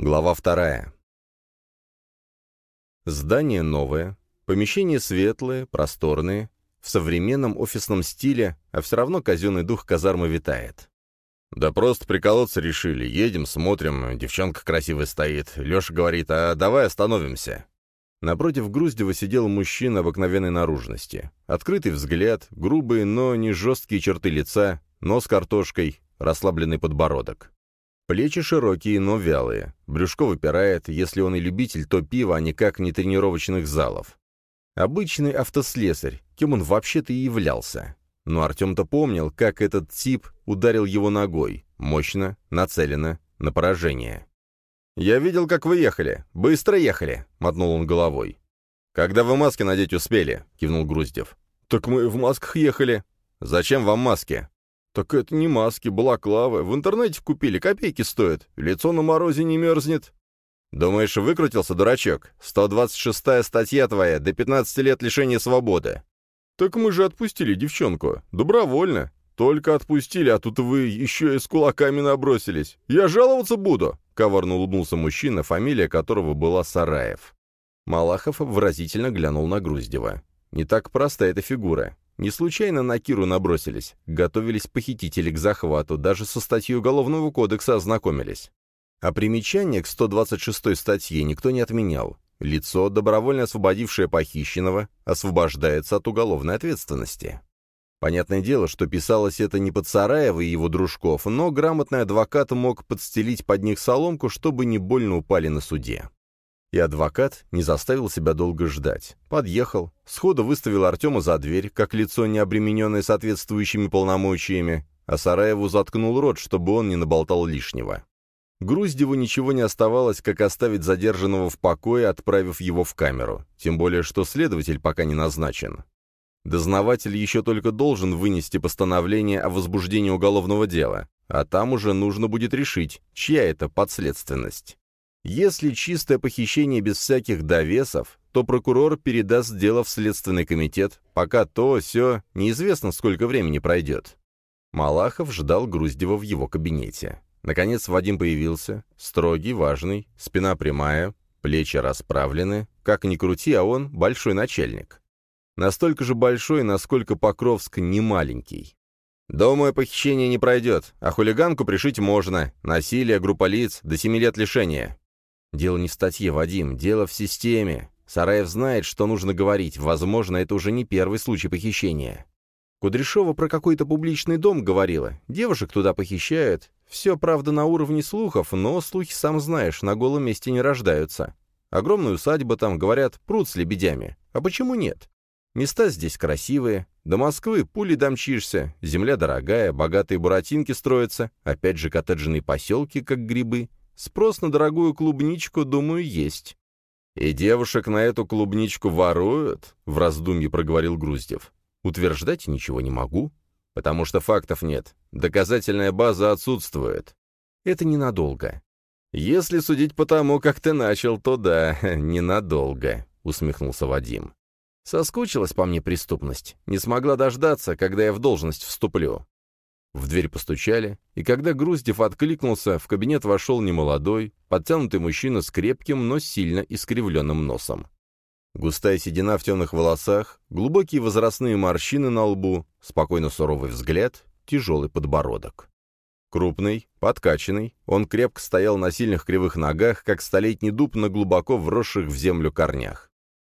Глава вторая. Здание новое, помещения светлые, просторные, в современном офисном стиле, а все равно казенный дух казармы витает. «Да просто приколоться решили. Едем, смотрим, девчонка красивая стоит. Леша говорит, а давай остановимся». Напротив Груздева сидел мужчина обыкновенной наружности. Открытый взгляд, грубые, но не жесткие черты лица, нос картошкой, расслабленный подбородок. Плечи широкие, но вялые. Брюшко выпирает, если он и любитель, то пива, а никак не тренировочных залов. Обычный автослесарь, кем он вообще-то и являлся. Но Артем-то помнил, как этот тип ударил его ногой. Мощно, нацеленно, на поражение. «Я видел, как вы ехали. Быстро ехали», — мотнул он головой. «Когда вы маски надеть успели?» — кивнул Груздев. «Так мы в масках ехали». «Зачем вам маски?» «Так это не маски, балаклавы. В интернете купили, копейки стоят. Лицо на морозе не мерзнет». «Думаешь, выкрутился, дурачок? 126-я статья твоя, до 15 лет лишения свободы». «Так мы же отпустили девчонку. Добровольно. Только отпустили, а тут вы еще и с кулаками набросились. Я жаловаться буду!» — коварно улыбнулся мужчина, фамилия которого была Сараев. Малахов выразительно глянул на Груздева. «Не так проста эта фигура. Не случайно на Киру набросились. Готовились похитители к захвату, даже со статьей Уголовного кодекса ознакомились. А примечание к 126 статье никто не отменял. Лицо, добровольно освободившее похищенного, освобождается от уголовной ответственности. Понятное дело, что писалось это не под Сараева и его дружков, но грамотный адвокат мог подстелить под них соломку, чтобы не больно упали на суде. И адвокат не заставил себя долго ждать. Подъехал, сходу выставил Артема за дверь, как лицо, не обремененное соответствующими полномочиями, а Сараеву заткнул рот, чтобы он не наболтал лишнего. Груздеву ничего не оставалось, как оставить задержанного в покое, отправив его в камеру. Тем более, что следователь пока не назначен. Дознаватель еще только должен вынести постановление о возбуждении уголовного дела, а там уже нужно будет решить, чья это подследственность. Если чистое похищение без всяких довесов, то прокурор передаст дело в Следственный комитет, пока то, все, неизвестно, сколько времени пройдет. Малахов ждал Груздева в его кабинете. Наконец Вадим появился, строгий, важный, спина прямая, плечи расправлены. Как ни крути, а он большой начальник. Настолько же большой, насколько Покровск не маленький. «Думаю, похищение не пройдет, а хулиганку пришить можно. Насилие, группа лиц, до семи лет лишения. Дело не в статье, Вадим, дело в системе. Сараев знает, что нужно говорить. Возможно, это уже не первый случай похищения. Кудряшова про какой-то публичный дом говорила. Девушек туда похищают. Все, правда, на уровне слухов, но слухи, сам знаешь, на голом месте не рождаются. Огромная усадьба там, говорят, пруд с лебедями. А почему нет? Места здесь красивые. До Москвы пули домчишься. Земля дорогая, богатые буратинки строятся. Опять же коттеджные поселки, как грибы. Спрос на дорогую клубничку, думаю, есть. «И девушек на эту клубничку воруют?» — в раздумье проговорил Груздев. «Утверждать ничего не могу, потому что фактов нет. Доказательная база отсутствует. Это ненадолго. Если судить по тому, как ты начал, то да, ненадолго», — усмехнулся Вадим. Соскучилась по мне преступность, не смогла дождаться, когда я в должность вступлю. В дверь постучали, и когда Груздев откликнулся, в кабинет вошел немолодой, подтянутый мужчина с крепким, но сильно искривленным носом. Густая седина в темных волосах, глубокие возрастные морщины на лбу, спокойно суровый взгляд, тяжелый подбородок. Крупный, подкачанный, он крепко стоял на сильных кривых ногах, как столетний дуб на глубоко вросших в землю корнях.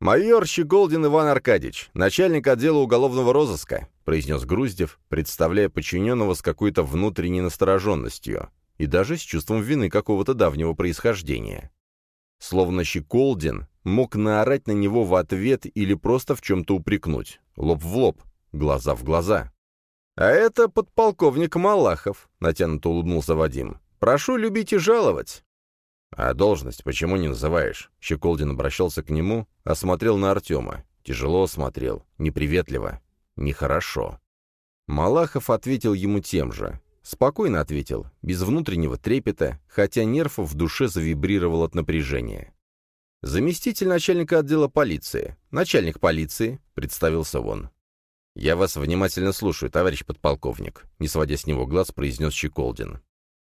«Майор Щеголдин Иван Аркадьевич, начальник отдела уголовного розыска», произнес Груздев, представляя подчиненного с какой-то внутренней настороженностью и даже с чувством вины какого-то давнего происхождения. Словно Щеколдин мог наорать на него в ответ или просто в чем-то упрекнуть. Лоб в лоб, глаза в глаза. «А это подполковник Малахов», — натянуто улыбнулся Вадим. «Прошу любить и жаловать». «А должность почему не называешь?» Щеколдин обращался к нему, осмотрел на Артема. Тяжело смотрел, неприветливо, нехорошо. Малахов ответил ему тем же. Спокойно ответил, без внутреннего трепета, хотя нерв в душе завибрировал от напряжения. «Заместитель начальника отдела полиции. Начальник полиции», — представился он. «Я вас внимательно слушаю, товарищ подполковник», — не сводя с него глаз, произнес Щеколдин.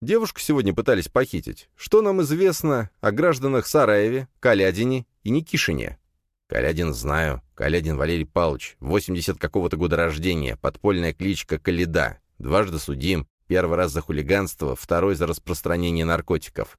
Девушку сегодня пытались похитить. Что нам известно о гражданах Сараеве, Калядине и Никишине?» «Калядин знаю. Калядин Валерий Павлович, 80 какого-то года рождения, подпольная кличка Каледа. Дважды судим, первый раз за хулиганство, второй за распространение наркотиков.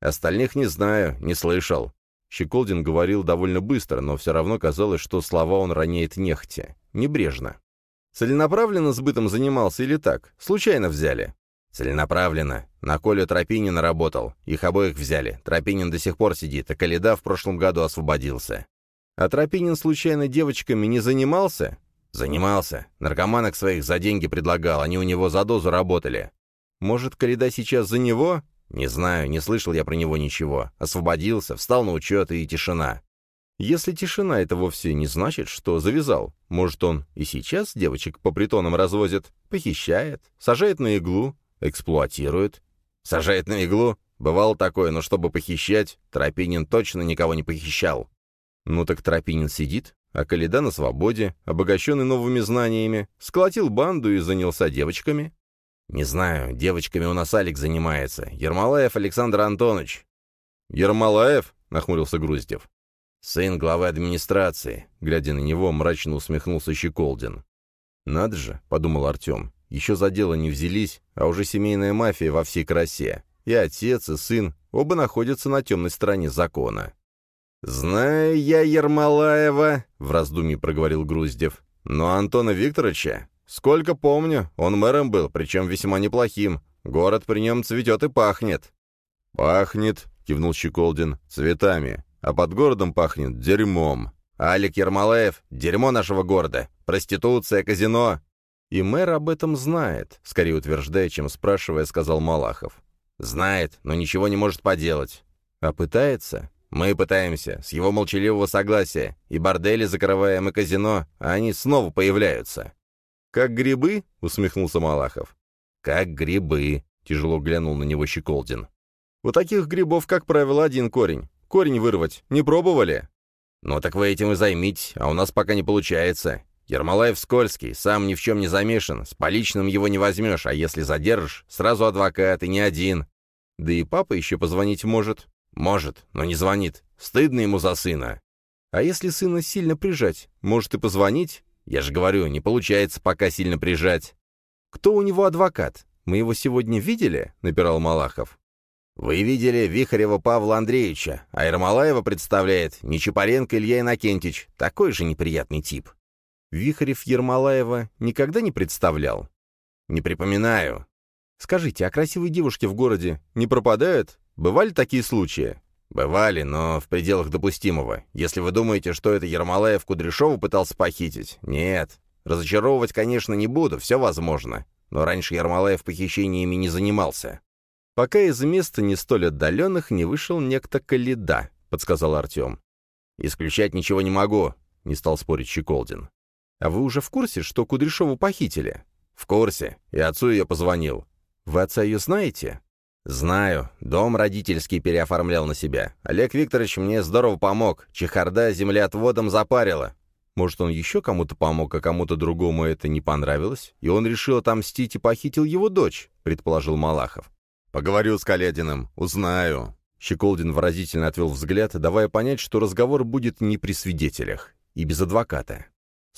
Остальных не знаю, не слышал». Щеколдин говорил довольно быстро, но все равно казалось, что слова он роняет нехотя, небрежно. «Целенаправленно сбытом занимался или так? Случайно взяли?» «Целенаправленно. На Колю Тропинина работал. Их обоих взяли. Тропинин до сих пор сидит, а Каледа в прошлом году освободился». «А Тропинин случайно девочками не занимался?» «Занимался. Наркоманок своих за деньги предлагал, они у него за дозу работали». «Может, Каледа сейчас за него?» «Не знаю, не слышал я про него ничего. Освободился, встал на учет и тишина». «Если тишина, это вовсе не значит, что завязал. Может, он и сейчас девочек по притонам развозит, похищает, сажает на иглу, Эксплуатирует. Сажает на иглу. Бывало такое, но чтобы похищать, Тропинин точно никого не похищал. Ну так Тропинин сидит, а Каледа на свободе, обогащенный новыми знаниями, сколотил банду и занялся девочками. Не знаю, девочками у нас Алик занимается. Ермолаев Александр Антонович. Ермолаев? — нахмурился Груздев. «Сын главы администрации», — глядя на него, мрачно усмехнулся Щеколдин. «Надо же», — подумал Артем, еще за дело не взялись, а уже семейная мафия во всей красе. И отец, и сын оба находятся на темной стороне закона. «Знаю я Ермолаева», — в раздумье проговорил Груздев. «Но Антона Викторовича? Сколько помню, он мэром был, причем весьма неплохим. Город при нем цветет и пахнет». «Пахнет», — кивнул Щеколдин, — «цветами, а под городом пахнет дерьмом». «Алик Ермолаев — дерьмо нашего города. Проституция, казино. «И мэр об этом знает», — скорее утверждая, чем спрашивая, сказал Малахов. «Знает, но ничего не может поделать». «А пытается?» «Мы пытаемся, с его молчаливого согласия. И бордели закрываем, и казино, а они снова появляются». «Как грибы?» — усмехнулся Малахов. «Как грибы», — тяжело глянул на него Щеколдин. «У таких грибов, как правило, один корень. Корень вырвать не пробовали?» «Ну так вы этим и займитесь, а у нас пока не получается. Ермолаев скользкий, сам ни в чем не замешан, с поличным его не возьмешь, а если задержишь, сразу адвокат и не один. Да и папа еще позвонить может. Может, но не звонит. Стыдно ему за сына. А если сына сильно прижать, может и позвонить? Я же говорю, не получается пока сильно прижать. Кто у него адвокат? Мы его сегодня видели? Напирал Малахов. Вы видели Вихарева Павла Андреевича, а Ермолаева представляет Нечапаренко Илья Иннокентич, такой же неприятный тип. Вихарев Ермолаева никогда не представлял? Не припоминаю. Скажите, а красивые девушки в городе не пропадают? Бывали такие случаи? Бывали, но в пределах допустимого. Если вы думаете, что это Ермолаев Кудряшова пытался похитить, нет. Разочаровывать, конечно, не буду, все возможно. Но раньше Ермолаев похищениями не занимался. Пока из места не столь отдаленных не вышел некто Каледа, подсказал Артем. «Исключать ничего не могу», — не стал спорить Щеколдин. «А вы уже в курсе, что Кудряшову похитили?» «В курсе. И отцу ее позвонил». «Вы отца ее знаете?» «Знаю. Дом родительский переоформлял на себя. Олег Викторович мне здорово помог. Чехарда землеотводом запарила. Может, он еще кому-то помог, а кому-то другому это не понравилось, и он решил отомстить и похитил его дочь», — предположил Малахов. «Поговорю с Калединым. Узнаю». Щеколдин выразительно отвел взгляд, давая понять, что разговор будет не при свидетелях и без адвоката.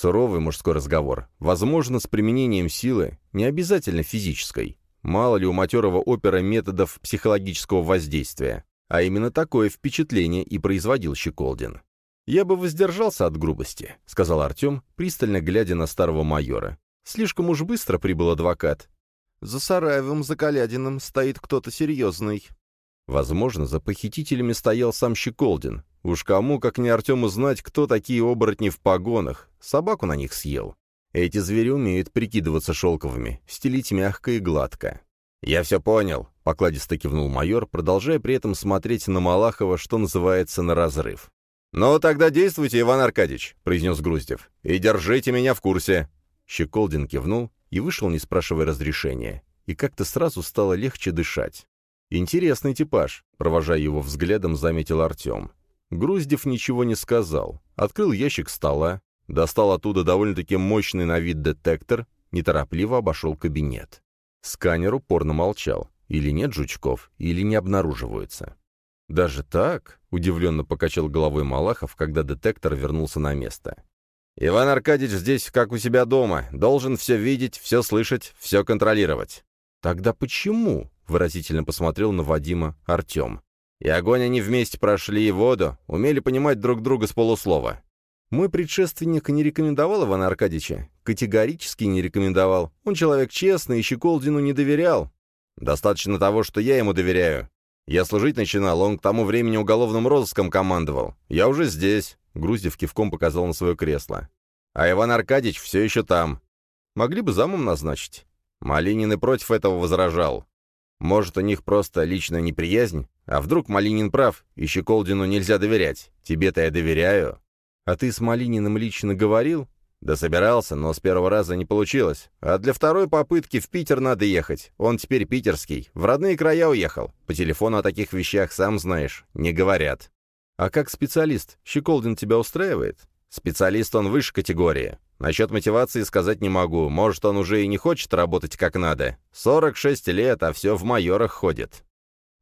Суровый мужской разговор, возможно, с применением силы, не обязательно физической. Мало ли у матерого опера методов психологического воздействия. А именно такое впечатление и производил Щеколдин. «Я бы воздержался от грубости», — сказал Артем, пристально глядя на старого майора. «Слишком уж быстро прибыл адвокат. За Сараевым, за Калядиным стоит кто-то серьезный». Возможно, за похитителями стоял сам Щеколдин, Уж кому, как не Артему, знать, кто такие оборотни в погонах. Собаку на них съел. Эти звери умеют прикидываться шелковыми, стелить мягко и гладко. «Я все понял», — покладисто кивнул майор, продолжая при этом смотреть на Малахова, что называется, на разрыв. «Ну, тогда действуйте, Иван Аркадьевич», — произнес Груздев. «И держите меня в курсе». Щеколдин кивнул и вышел, не спрашивая разрешения. И как-то сразу стало легче дышать. «Интересный типаж», — провожая его взглядом, заметил Артем. Груздев ничего не сказал. Открыл ящик стола, достал оттуда довольно-таки мощный на вид детектор, неторопливо обошел кабинет. Сканер упорно молчал. или нет жучков, или не обнаруживаются. «Даже так?» — удивленно покачал головой Малахов, когда детектор вернулся на место. «Иван Аркадьевич здесь, как у себя дома, должен все видеть, все слышать, все контролировать». «Тогда почему?» — выразительно посмотрел на Вадима Артем. «И огонь они вместе прошли, и воду, умели понимать друг друга с полуслова. Мой предшественник не рекомендовал Ивана Аркадьевича? Категорически не рекомендовал. Он человек честный и Щеколдину не доверял. Достаточно того, что я ему доверяю. Я служить начинал, он к тому времени уголовным розыском командовал. Я уже здесь. Груздев кивком показал на свое кресло. А Иван Аркадьевич все еще там. Могли бы замом назначить. Малинин и против этого возражал. Может, у них просто личная неприязнь? А вдруг Малинин прав, и Щеколдину нельзя доверять? Тебе-то я доверяю. «А ты с Малининым лично говорил?» «Да собирался, но с первого раза не получилось. А для второй попытки в Питер надо ехать. Он теперь питерский. В родные края уехал. По телефону о таких вещах, сам знаешь, не говорят». «А как специалист, Щеколдин тебя устраивает?» «Специалист он выше категории. Насчет мотивации сказать не могу. Может, он уже и не хочет работать как надо. 46 лет, а все в майорах ходит».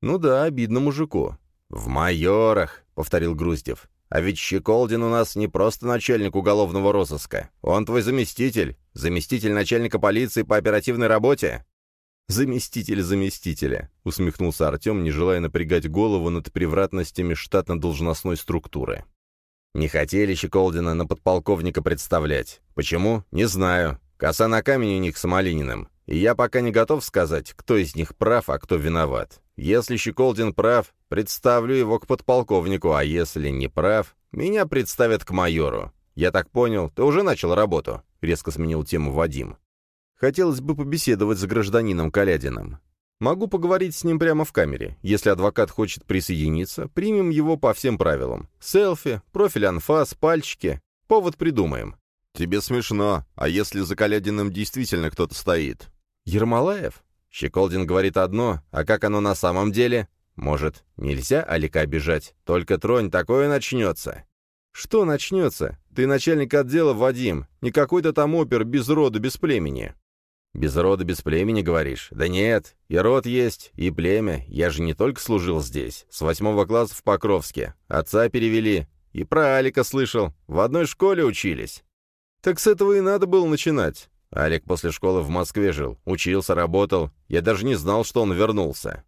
«Ну да, обидно мужику». «В майорах», — повторил Груздев. А ведь Щеколдин у нас не просто начальник уголовного розыска. Он твой заместитель, заместитель начальника полиции по оперативной работе». «Заместитель заместителя», — усмехнулся Артем, не желая напрягать голову над превратностями штатно-должностной структуры. «Не хотели Щеколдина на подполковника представлять. Почему? Не знаю. Коса на камень у них с Малининым. И я пока не готов сказать, кто из них прав, а кто виноват. Если Щеколдин прав, представлю его к подполковнику, а если не прав, меня представят к майору. Я так понял, ты уже начал работу?» — резко сменил тему Вадим. «Хотелось бы побеседовать с гражданином Калядиным. Могу поговорить с ним прямо в камере. Если адвокат хочет присоединиться, примем его по всем правилам. Селфи, профиль анфас, пальчики. Повод придумаем». «Тебе смешно. А если за Калядиным действительно кто-то стоит?» «Ермолаев?» Щеколдин говорит одно, а как оно на самом деле? Может, нельзя Алика обижать? Только тронь, такое начнется. Что начнется? Ты начальник отдела, Вадим. Не какой-то там опер без рода, без племени. Без рода, без племени, говоришь? Да нет, и род есть, и племя. Я же не только служил здесь. С восьмого класса в Покровске. Отца перевели. И про Алика слышал. В одной школе учились. Так с этого и надо было начинать. Алик после школы в Москве жил, учился, работал. Я даже не знал, что он вернулся.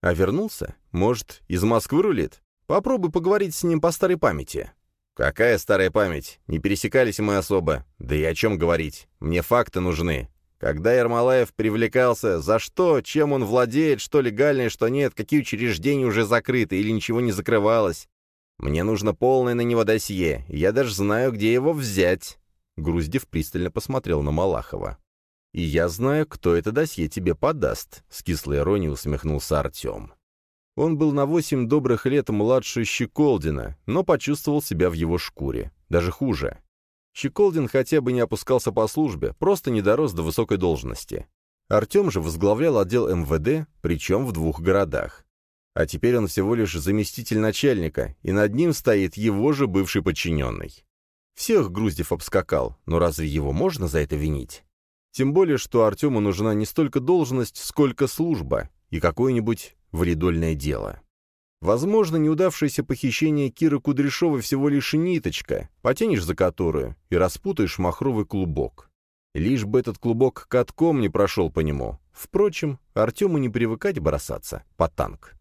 А вернулся? Может, из Москвы рулит? Попробуй поговорить с ним по старой памяти. Какая старая память? Не пересекались мы особо. Да и о чем говорить? Мне факты нужны. Когда Ермолаев привлекался, за что, чем он владеет, что легальное, что нет, какие учреждения уже закрыты или ничего не закрывалось. Мне нужно полное на него досье, я даже знаю, где его взять. Груздев пристально посмотрел на Малахова. «И я знаю, кто это досье тебе подаст», — с кислой иронией усмехнулся Артем. Он был на восемь добрых лет младше Щеколдина, но почувствовал себя в его шкуре. Даже хуже. Щеколдин хотя бы не опускался по службе, просто не дорос до высокой должности. Артем же возглавлял отдел МВД, причем в двух городах. А теперь он всего лишь заместитель начальника, и над ним стоит его же бывший подчиненный. Всех Груздев обскакал, но разве его можно за это винить? Тем более, что Артему нужна не столько должность, сколько служба и какое-нибудь вредольное дело. Возможно, неудавшееся похищение Киры Кудряшовой всего лишь ниточка, потянешь за которую и распутаешь махровый клубок. Лишь бы этот клубок катком не прошел по нему. Впрочем, Артему не привыкать бросаться по танк.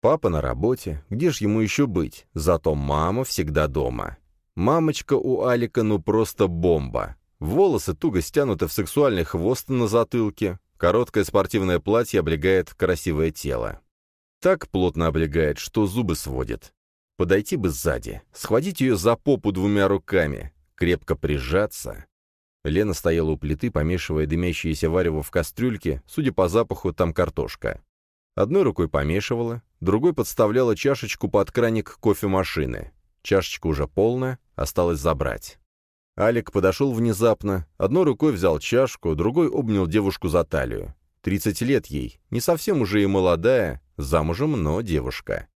Папа на работе, где ж ему еще быть? Зато мама всегда дома. Мамочка у Алика ну просто бомба. Волосы туго стянуты в сексуальный хвост на затылке, короткое спортивное платье облегает красивое тело. Так плотно облегает, что зубы сводит. Подойти бы сзади, схватить ее за попу двумя руками, крепко прижаться. Лена стояла у плиты, помешивая дымящееся варево в кастрюльке, судя по запаху, там картошка. Одной рукой помешивала, другой подставляла чашечку под краник кофемашины. Чашечка уже полная, осталось забрать. Алик подошел внезапно, одной рукой взял чашку, другой обнял девушку за талию. Тридцать лет ей, не совсем уже и молодая, замужем, но девушка.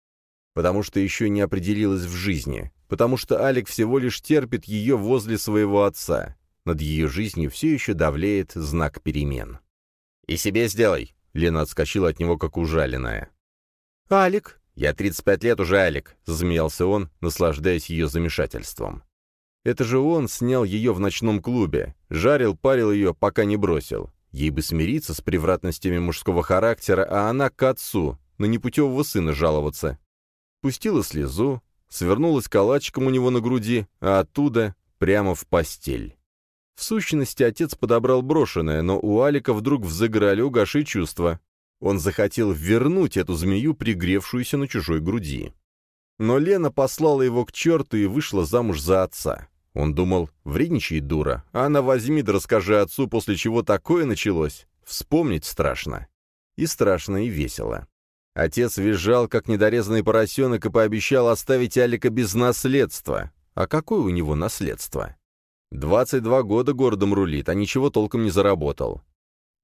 Потому что еще не определилась в жизни, потому что Алик всего лишь терпит ее возле своего отца. Над ее жизнью все еще давлеет знак перемен. «И себе сделай!» Лена отскочила от него, как ужаленная. «Алик!» «Я 35 лет уже, Алик!» — засмеялся он, наслаждаясь ее замешательством. Это же он снял ее в ночном клубе, жарил, парил ее, пока не бросил. Ей бы смириться с превратностями мужского характера, а она к отцу, на непутевого сына жаловаться. Пустила слезу, свернулась калачиком у него на груди, а оттуда прямо в постель. В сущности, отец подобрал брошенное, но у Алика вдруг взыграли угашие чувства. Он захотел вернуть эту змею, пригревшуюся на чужой груди. Но Лена послала его к черту и вышла замуж за отца. Он думал, вредничает дура, а она возьми да расскажи отцу, после чего такое началось. Вспомнить страшно. И страшно, и весело. Отец визжал, как недорезанный поросенок, и пообещал оставить Алика без наследства. А какое у него наследство? 22 года городом рулит, а ничего толком не заработал.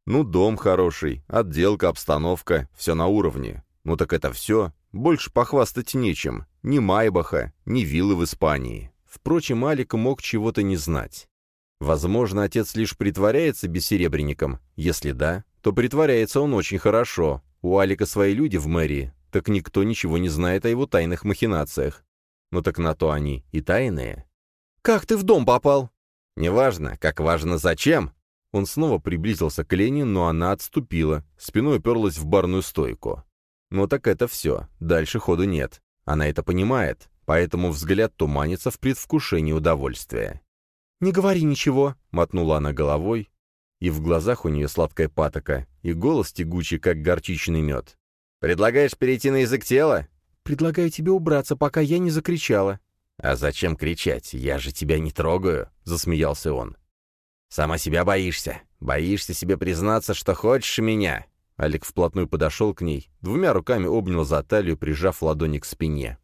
Ну, дом хороший, отделка, обстановка, все на уровне. Ну так это все. Больше похвастать нечем. Ни Майбаха, ни виллы в Испании. Впрочем, Алик мог чего-то не знать. Возможно, отец лишь притворяется бессеребренником. Если да, то притворяется он очень хорошо. У Алика свои люди в мэрии, так никто ничего не знает о его тайных махинациях. Но так на то они и тайные. «Как ты в дом попал?» «Неважно, как важно зачем». Он снова приблизился к Лене, но она отступила, спиной уперлась в барную стойку. Ну так это все, дальше ходу нет. Она это понимает, поэтому взгляд туманится в предвкушении удовольствия. «Не говори ничего», — мотнула она головой, и в глазах у нее сладкая патока, и голос тягучий, как горчичный мед. «Предлагаешь перейти на язык тела?» «Предлагаю тебе убраться, пока я не закричала». «А зачем кричать? Я же тебя не трогаю», — засмеялся он. «Сама себя боишься. Боишься себе признаться, что хочешь меня». Алик вплотную подошел к ней, двумя руками обнял за талию, прижав ладони к спине.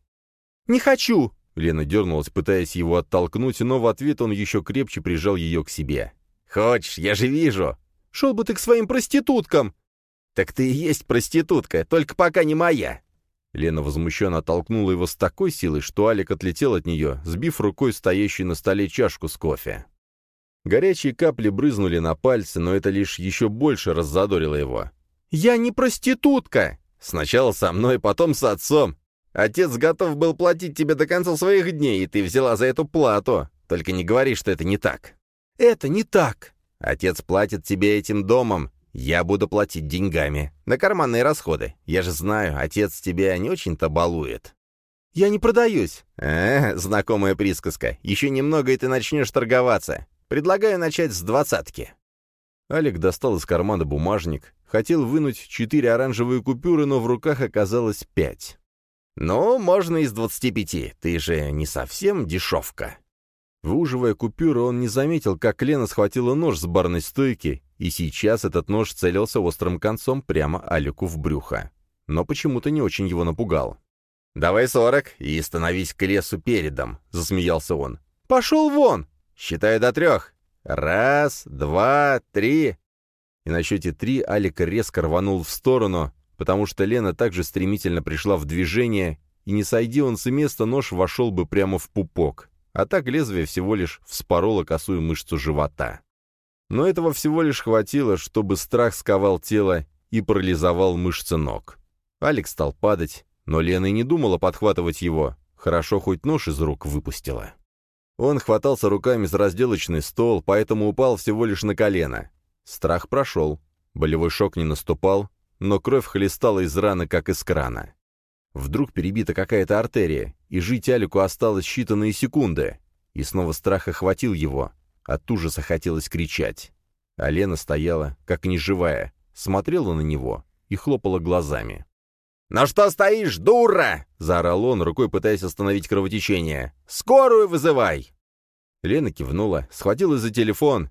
«Не хочу!» Лена дернулась, пытаясь его оттолкнуть, но в ответ он еще крепче прижал ее к себе. «Хочешь, я же вижу!» «Шел бы ты к своим проституткам!» «Так ты и есть проститутка, только пока не моя!» Лена возмущенно оттолкнула его с такой силой, что Алик отлетел от нее, сбив рукой стоящую на столе чашку с кофе. Горячие капли брызнули на пальцы, но это лишь еще больше раззадорило его. «Я не проститутка!» «Сначала со мной, потом с отцом. Отец готов был платить тебе до конца своих дней, и ты взяла за эту плату. Только не говори, что это не так». «Это не так!» «Отец платит тебе этим домом, я буду платить деньгами. На карманные расходы. Я же знаю, отец тебя не очень-то балует». «Я не продаюсь». «Э, знакомая присказка. Еще немного, и ты начнешь торговаться. Предлагаю начать с двадцатки». Алик достал из кармана бумажник, хотел вынуть четыре оранжевые купюры, но в руках оказалось пять. «Ну, можно из двадцати пяти. Ты же не совсем дешевка». Выуживая купюры, он не заметил, как Лена схватила нож с барной стойки, и сейчас этот нож целился острым концом прямо Алику в брюхо. Но почему-то не очень его напугал. «Давай сорок и становись к лесу передом», — засмеялся он. «Пошел вон!» «Считаю до трех. Раз, два, три». И на счете три Алик резко рванул в сторону, потому что Лена также стремительно пришла в движение, и не сойди он с места, нож вошел бы прямо в пупок а так лезвие всего лишь вспороло косую мышцу живота. Но этого всего лишь хватило, чтобы страх сковал тело и парализовал мышцы ног. Алекс стал падать, но Лена и не думала подхватывать его, хорошо хоть нож из рук выпустила. Он хватался руками за разделочный стол, поэтому упал всего лишь на колено. Страх прошел, болевой шок не наступал, но кровь хлестала из раны, как из крана. Вдруг перебита какая-то артерия, и жить Алику осталось считанные секунды. И снова страх охватил его. От ужаса хотелось кричать. А Лена стояла, как неживая, смотрела на него и хлопала глазами. «Ну что стоишь, дура?» — заорал он, рукой пытаясь остановить кровотечение. «Скорую вызывай!» Лена кивнула, схватила за телефон.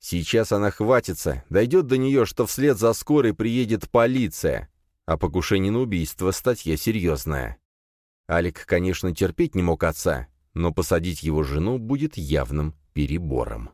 Сейчас она хватится, дойдет до нее, что вслед за скорой приедет полиция. А покушение на убийство — статья серьезная. Алик, конечно, терпеть не мог отца, но посадить его жену будет явным перебором.